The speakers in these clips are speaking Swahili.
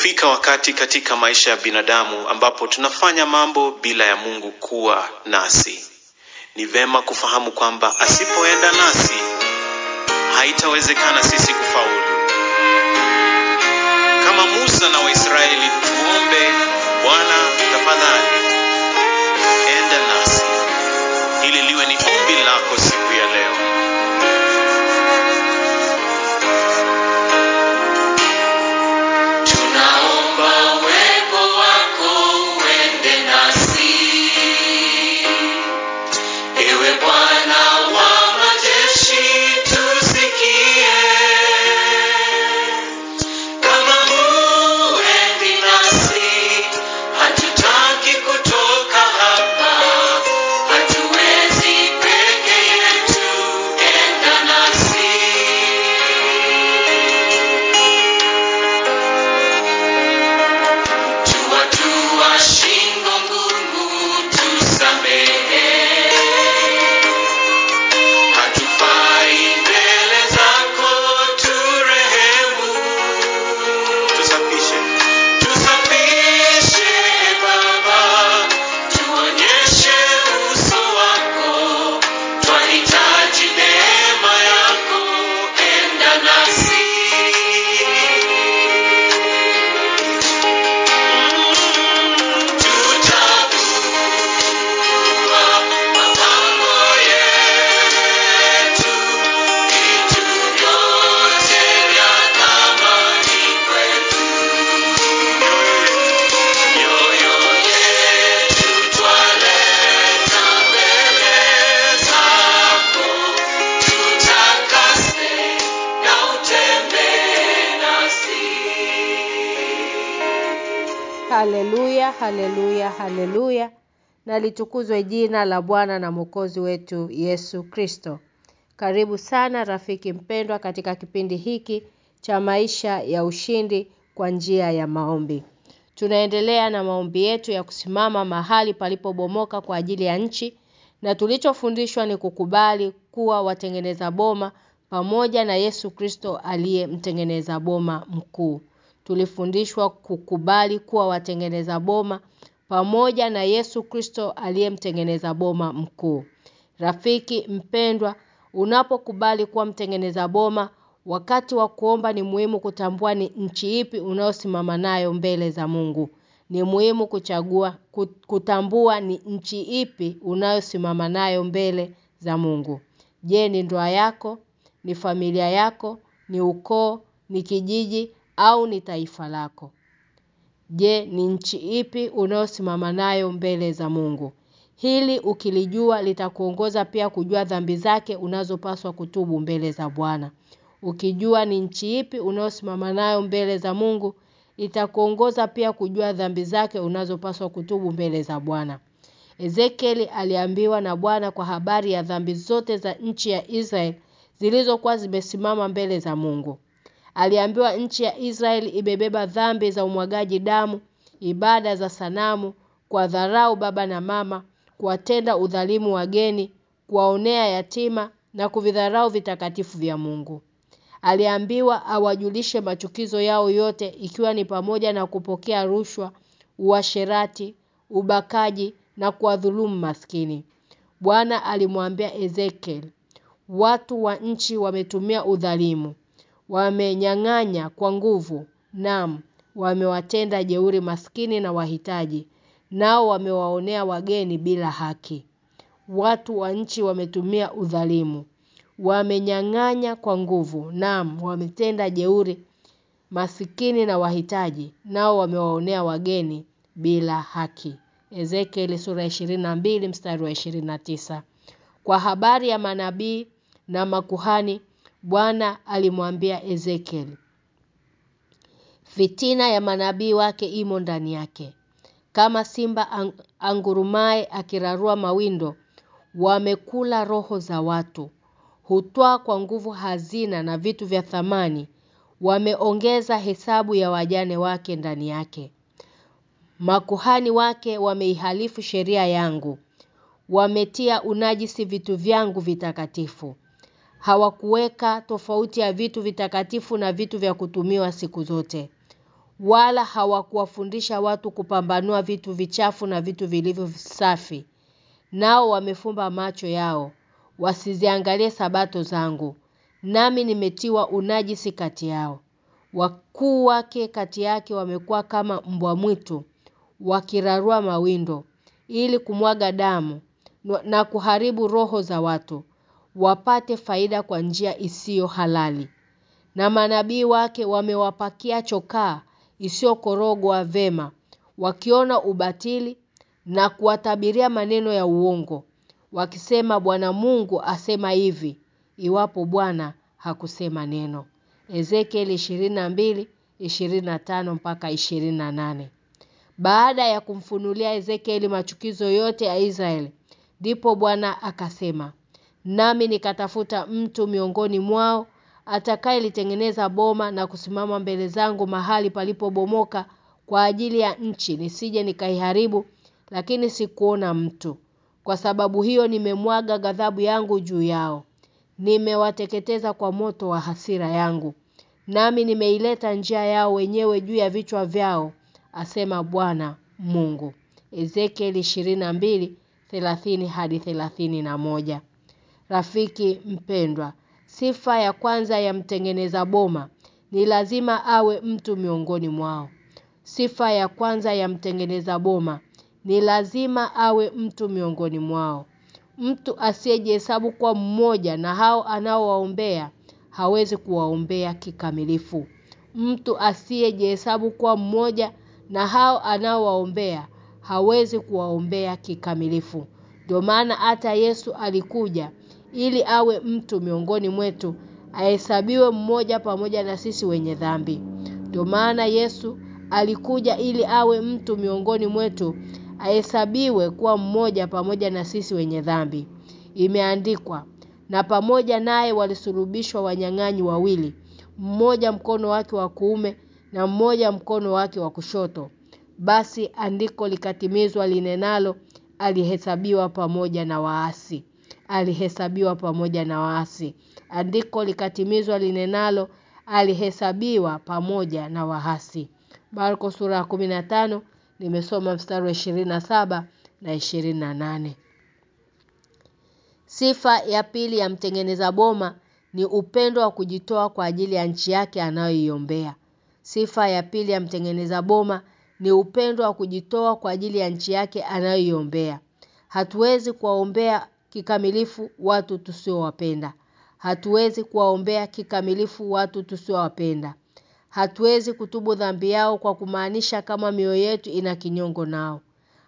Hufika wakati katika maisha ya binadamu ambapo tunafanya mambo bila ya Mungu kuwa nasi. Ni vema kufahamu kwamba asipoenda nasi haitawezekana sisi kufaulu. Kama Musa na Waisraeli, tuombe Bwana, tafadhali Haleluya, haleluya, haleluya. Na litukuzwe jina la Bwana na Mwokozi wetu Yesu Kristo. Karibu sana rafiki mpendwa katika kipindi hiki cha maisha ya ushindi kwa njia ya maombi. Tunaendelea na maombi yetu ya kusimama mahali palipobomoka kwa ajili ya nchi na tulichofundishwa ni kukubali kuwa watengeneza boma pamoja na Yesu Kristo aliye mtengeneza boma mkuu. Tulifundishwa kukubali kuwa watengeneza boma pamoja na Yesu Kristo aliyemtengeneza boma mkuu. Rafiki mpendwa, unapokubali kuwa mtengeneza boma, wakati wa kuomba ni muhimu kutambua ni nchi ipi unayosimama nayo mbele za Mungu. Ni muhimu kuchagua kutambua ni nchi ipi unayosimama nayo mbele za Mungu. Je, ni ndoa yako, ni familia yako, ni ukoo, ni kijiji au ni taifa lako? Je, ni nchi ipi unayosimama nayo mbele za Mungu? Hili ukilijua litakuongoza pia kujua dhambi zake unazopaswa kutubu mbele za Bwana. Ukijua ni nchi ipi unayosimama nayo mbele za Mungu, itakuongoza pia kujua dhambi zake unazopaswa kutubu mbele za Bwana. Ezekieli aliambiwa na Bwana kwa habari ya dhambi zote za nchi ya Israel zilizokuwa zimesimama mbele za Mungu. Aliambiwa nchi ya Israeli imebeba dhambi za umwagaji damu, ibada za sanamu, kwa dharau baba na mama, kuwatenda udhalimu wageni, kuwaonea yatima na kuvidharau vitakatifu vya Mungu. Aliambiwa awajulishe machukizo yao yote ikiwa ni pamoja na kupokea rushwa, uasherati, ubakaji na kuwadhulumu maskini. Bwana alimwambia Ezekiel, watu wa nchi wametumia udhalimu, wamenyang'anya kwa nguvu, naam, wamewatenda jeuri maskini na wahitaji, nao wamewaonea wageni bila haki. Watu wa nchi wametumia udhalimu, wamenyang'anya kwa nguvu, naam, wametenda jeuri masikini na wahitaji, nao wamewaonea wageni bila haki. Ezekiel sura ya 22 mstari wa 29. Kwa habari ya manabii na makuhani, Bwana alimwambia Ezekiel, Fitina ya manabii wake imo ndani yake. Kama simba ang- angurumaye akirarua mawindo, wamekula roho za watu. Hutwaa kwa nguvu hazina na vitu vya thamani. Wameongeza hesabu ya wajane wake ndani yake. Makuhani wake wameihalifu sheria yangu. Wametia unajisi vitu vyangu vitakatifu. Hawakuweka tofauti ya vitu vitakatifu na vitu vya kutumiwa siku zote. wala hawakuwafundisha watu kupambanua vitu vichafu na vitu vilivyo safi. Nao wamefumba macho yao, wasiziangalie sabato zangu. Nami nimetiwa unajisi kati yao. Wakuu wake kati yake wamekuwa kama mbwa mwitu, wakirarua mawindo ili kumwaga damu na kuharibu roho za watu wapate faida kwa njia isiyo halali. Na manabii wake wamewapakia chokaa isiyokorogwa vema, wakiona ubatili na kuwatabiria maneno ya uongo, wakisema Bwana Mungu asema hivi, iwapo Bwana hakusema neno. Ezekiel 22 25 mpaka 28. Baada ya kumfunulia Ezekieli machukizo yote ya Israeli, ndipo Bwana akasema, nami nikatafuta mtu miongoni mwao atakayelitengeneza boma na kusimama mbele zangu mahali palipobomoka kwa ajili ya nchi nisije nikaiharibu lakini sikuona mtu. Kwa sababu hiyo nimemwaga ghadhabu yangu juu yao. Nimewateketeza kwa moto wa hasira yangu. Nami nimeileta njia yao wenyewe juu ya vichwa vyao asema Bwana Mungu. Ezekiel 22:30 hadi 31 Rafiki mpendwa Sifa ya kwanza ya mtengeneza boma ni lazima awe mtu miongoni mwao. Sifa ya kwanza ya mtengeneza boma ni lazima awe mtu miongoni mwao. Mtu asiyejihesabu kwa mmoja na hao anaowaombea hawezi kuwaombea kikamilifu. Mtu asiyejihesabu kwa mmoja na hao anaowaombea hawezi kuwaombea kikamilifu. Ndio maana hata Yesu alikuja ili awe mtu miongoni mwetu ahesabiwe mmoja pamoja na sisi wenye dhambi. Ndio maana Yesu alikuja ili awe mtu miongoni mwetu ahesabiwe kuwa mmoja pamoja na sisi wenye dhambi. Imeandikwa na pamoja naye walisulubishwa wanyang'anyi wawili, mmoja mkono wake wa kuume na mmoja mkono wake wa kushoto. Basi andiko likatimizwa linenalo alihesabiwa pamoja na waasi. Alihesabiwa pamoja na waasi. Andiko likatimizwa linenalo alihesabiwa pamoja na wahasi. Marko sura ya 15 nimesoma mstari wa 27 na 28. Sifa ya pili ya mtengeneza boma ni upendo wa kujitoa kwa ajili ya nchi yake anayoiombea. Sifa ya pili ya mtengeneza boma ni upendo wa kujitoa kwa ajili ya nchi yake anayoiombea. Hatuwezi kuwaombea kikamilifu watu tusiowapenda. Hatuwezi kuwaombea kikamilifu watu tusiowapenda. Hatuwezi kutubu dhambi yao kwa kumaanisha kama mioyo yetu ina kinyongo nao.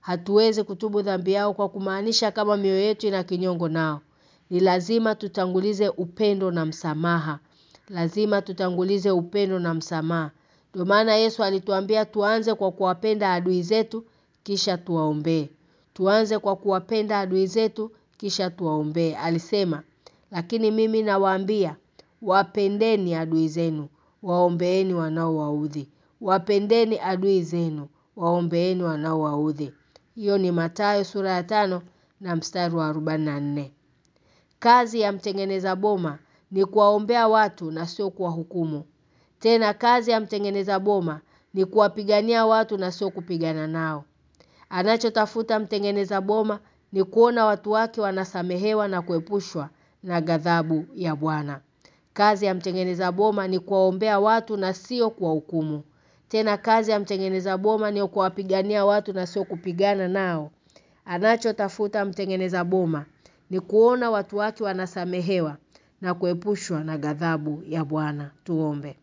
Hatuwezi kutubu dhambi yao kwa kumaanisha kama mioyo yetu ina kinyongo nao. Ni lazima tutangulize upendo na msamaha. Lazima tutangulize upendo na msamaha. Ndio maana Yesu alituambia tuanze kwa kuwapenda adui zetu kisha tuwaombee. Tuanze kwa kuwapenda adui zetu kisha tuwaombee. Alisema, lakini mimi nawaambia wapendeni adui zenu, waombeeni wanaowaudhi. Wapendeni adui zenu, waombeeni wanaowaudhi. Hiyo ni matayo sura ya tano na mstari wa 44. Kazi ya mtengeneza boma ni kuwaombea watu na sio kuwahukumu. Tena kazi ya mtengeneza boma ni kuwapigania watu na sio kupigana nao. Anachotafuta mtengeneza boma ni kuona watu wake wanasamehewa na kuepushwa na ghadhabu ya Bwana. Kazi ya mtengeneza boma ni kuwaombea watu na sio kuwahukumu. Tena kazi ya mtengeneza boma ni kuwapigania watu na sio kupigana nao. Anachotafuta mtengeneza boma ni kuona watu wake wanasamehewa na kuepushwa na ghadhabu ya Bwana. Tuombe.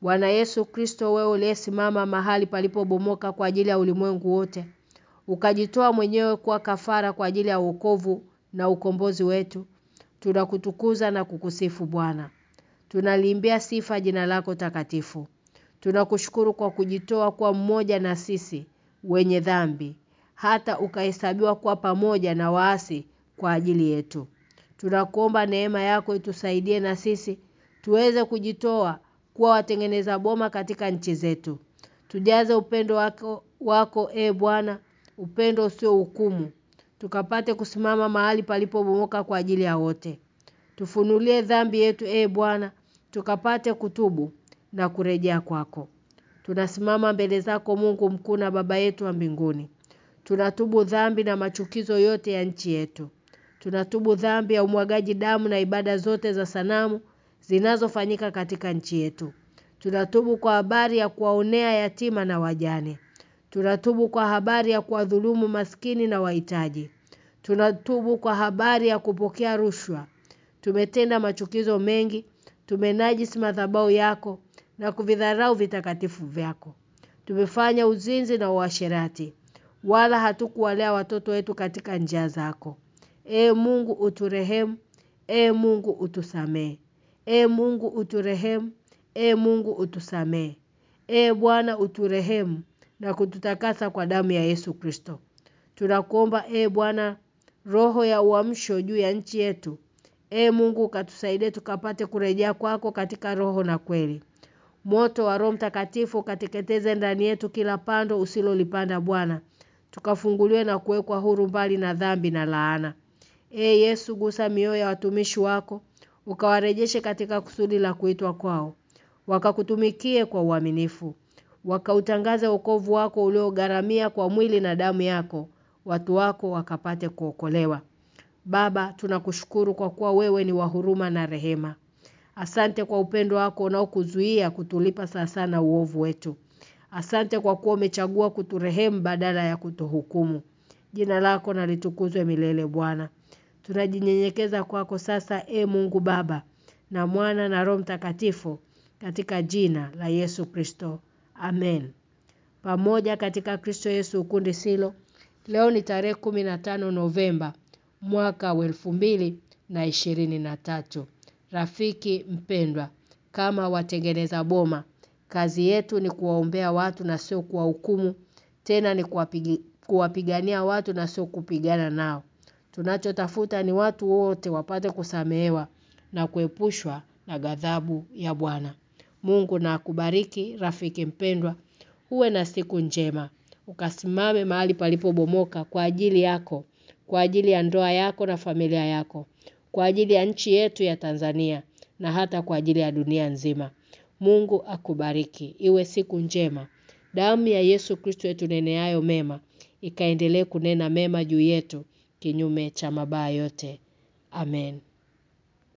Bwana Yesu Kristo wewe uliyesimama mahali palipobomoka kwa ajili ya ulimwengu wote. Ukajitoa mwenyewe kuwa kafara kwa ajili ya wokovu na ukombozi wetu. Tunakutukuza na kukusifu Bwana. tunalimbia sifa jina lako takatifu. Tunakushukuru kwa kujitoa kwa mmoja na sisi wenye dhambi hata ukahesabiwa kwa pamoja na waasi kwa ajili yetu. Tunakuomba neema yako itusaidie na sisi tuweze kujitoa kuwa watengeneza boma katika nchi zetu. Tujaze upendo wako wako e Bwana, upendo usio hukumu. Tukapate kusimama mahali palipobomoka kwa ajili ya wote. Tufunulie dhambi yetu e Bwana, tukapate kutubu na kurejea kwako. Tunasimama mbele zako Mungu mkuu na baba yetu wa mbinguni. Tunatubu dhambi na machukizo yote ya nchi yetu. Tunatubu dhambi ya umwagaji damu na ibada zote za sanamu zinazofanyika katika nchi yetu. Tunatubu kwa habari ya kuwaonea yatima na wajane. Tunatubu kwa habari ya kuwadhulumu maskini na wahitaji. Tunatubu kwa habari ya kupokea rushwa. Tumetenda machukizo mengi, tumenajisi madhabahu yako na kuvidharau vitakatifu vyako. Tumefanya uzinzi na uasherati. Wala hatukuwalea watoto wetu katika njia zako. E Mungu uturehemu, e Mungu utusamee. E Mungu uturehemu, e Mungu utusamee. E Bwana uturehemu na kututakasa kwa damu ya Yesu Kristo. Tunakuomba e Bwana roho ya uamsho juu ya nchi yetu. E Mungu ukatusaidie tukapate kurejea kwako katika roho na kweli. Moto wa Roho Mtakatifu kateketeze ndani yetu kila pando usilolipanda Bwana. Tukafunguliwe na kuwekwa huru mbali na dhambi na laana. E Yesu gusa mioyo ya watumishi wako, ukawarejeshe katika kusudi la kuitwa kwao. Wakakutumikie kwa uaminifu. Wakautangaze wokovu wako uliogharamia kwa mwili na damu yako. Watu wako wakapate kuokolewa. Baba, tunakushukuru kwa kuwa wewe ni wa huruma na rehema. Asante kwa upendo wako unaokuzuia kutulipa saa sana uovu wetu. Asante kwa kuwa umechagua kuturehemu badala ya kutuhukumu. Jina lako na litukuzwe milele Bwana. Tunajinyenyekeza kwako sasa e Mungu Baba na Mwana na Roho Mtakatifu katika jina la Yesu Kristo. Amen. Pamoja katika Kristo Yesu ukundi silo. Leo ni tarehe 15 Novemba mwaka wa na ishirini na tatu. Rafiki mpendwa, kama watengeneza boma, kazi yetu ni kuwaombea watu na sio kuwahukumu, tena ni kuwapigania watu na sio kupigana nao. Tunachotafuta ni watu wote wapate kusamehewa na kuepushwa na ghadhabu ya Bwana. Mungu na akubariki rafiki mpendwa. Uwe na siku njema. Ukasimame mahali palipobomoka kwa ajili yako, kwa ajili ya ndoa yako na familia yako, kwa ajili ya nchi yetu ya Tanzania na hata kwa ajili ya dunia nzima. Mungu akubariki. Iwe siku njema. Damu ya Yesu Kristo yetuneneayo mema ikaendelee kunena mema juu yetu kinyume cha mabaya yote. Amen.